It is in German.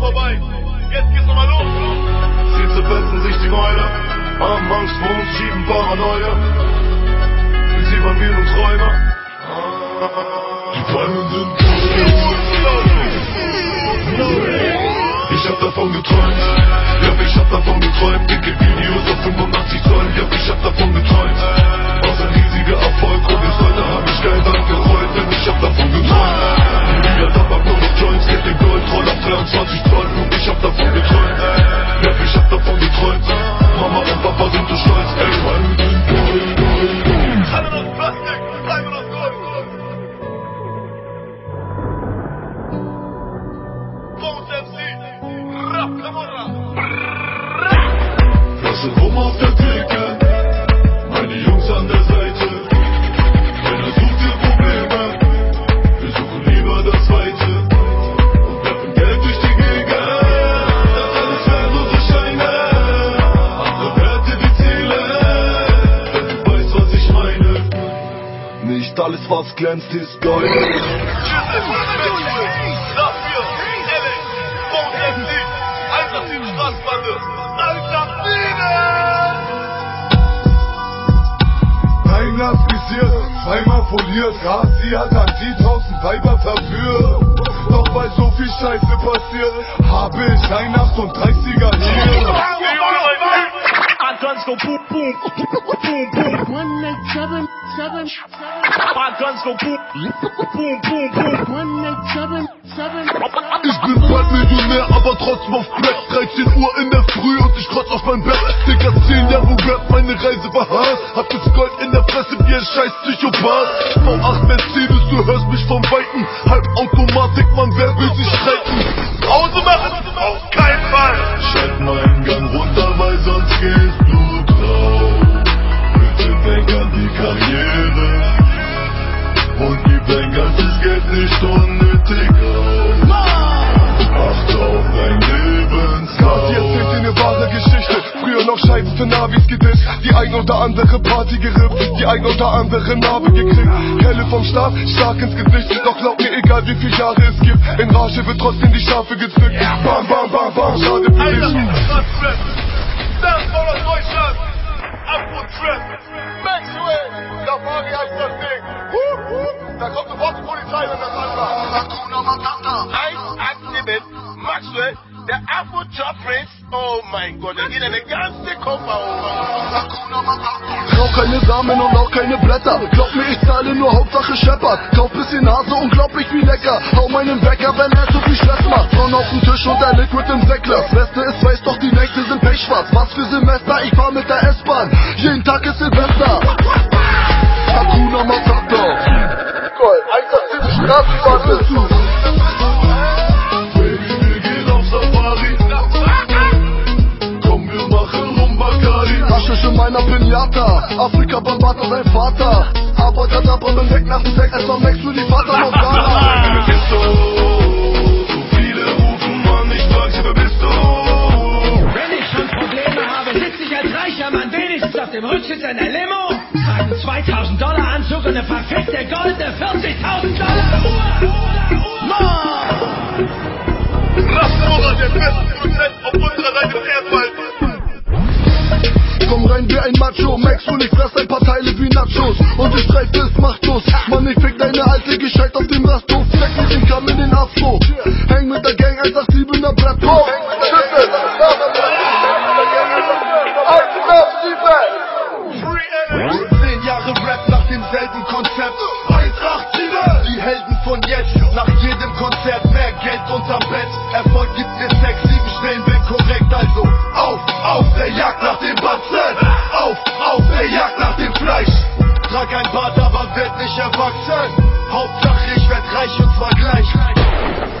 vorbei. Jetzt geht's nochmal los. Sie zerfetzen sich die Beine, haben Angst vor uns, schieben Paranoia. Sie waren und Träumer. Die Palmen sind tot. Ich hab davon geträumt. Flasche rum auf der Theke, meine Jungs an der Seite. Keiner sucht dir Probleme, wir suchen lieber das Weite. Und werfen Geld durch die Gegend, das alles wertlose Scheine. Andere Werte wie Ziele, wenn du weißt, was ich meine. Nicht alles, was glänzt, ist Gold. Zweimal foliert, rasiert, an die tausend Weiber verführt. Doch weil so viel Scheiße passiert, habe ich ein 38er hier. Guns go boom, boom, boom, boom. One night seven, seven, My guns go boom, boom, boom, boom. one night seven, seven. Ich bin bald Millionär, aber trotzdem auf Crack 13 Uhr in der Früh und ich kotz auf mein Bett Digga, 10 Jahre Rap, meine Reise war hart Hab das Gold in der Fresse wie ein scheiß Psychopath V8 Mercedes, du hörst mich vom Weiten Halbautomatik, man, wer will sich streiten? Pause machen? Auf keinen Fall! Schalt meinen Gang runter, weil sonst gehst du drauf Bitte denk an die Karriere und gib dein ganzes Geld nicht unnötig Für Navis gedisst. Die ein oder andere Party gerippt. Die ein oder andere Narbe gekriegt. Helle vom Start, stark ins Gesicht. Doch glaub mir, egal wie viele Jahre es gibt. In Rage wird trotzdem die Schafe gezückt. Bam, bam, bam, bam. Schade für dich. Das voll aus Deutschland. Afro-Trap. Maxwell. Da Fari heißt das. Da kommt sofort die Polizei, wenn das anmacht. Oh mein Gott, da geht eine ganze Koffer hoch. Hakuna Matata. Rauch keine Samen und auch keine Blätter. Glaub mir, ich zahle nur Hauptsache Shepherd. Kauf bisschen Nase, unglaublich wie lecker. Hau meinen Wecker, wenn er so viel Stress macht. Frauen auf dem Tisch und der Liquid im Säckler. Beste ist weiß, doch die Nächte sind pechschwarz. Was für Semester, ich fahr mit der S-Bahn. Jeden Tag ist Silvester. Hakuna Matata. Gold, 187 Straßenbahn. Baby, Pinata. Afrika Bambata sein Vater. Arbeiter da bin weg nach dem Sex. War Max für die Vater Morgana. Wer bist du? So viele rufen an, ich frag sie, wer bist du? Wenn ich schon Probleme habe, sitze ich als reicher Mann wenigstens auf dem Rücksitz einer Limo. Trage 2000 Dollar Anzug und eine verfickte goldene 40.000 ein Macho, Max und ich fress ein paar Teile wie Nachos. Und ich streif bis machtlos, Mann ich fick deine alte Gescheit auf dem Rasthof. Steck mit dem Kamm in den Afro, häng mit der Gang 187er Brett hoch Zehn Jahre Rap nach demselben Konzept. 187, die Helden von jetzt. Nach jedem Konzert. Mehr Geld unterm Bett. Erfolg gibt mir aber wird nicht erwachsen. Hauptsache ich werd reich und zwar gleich.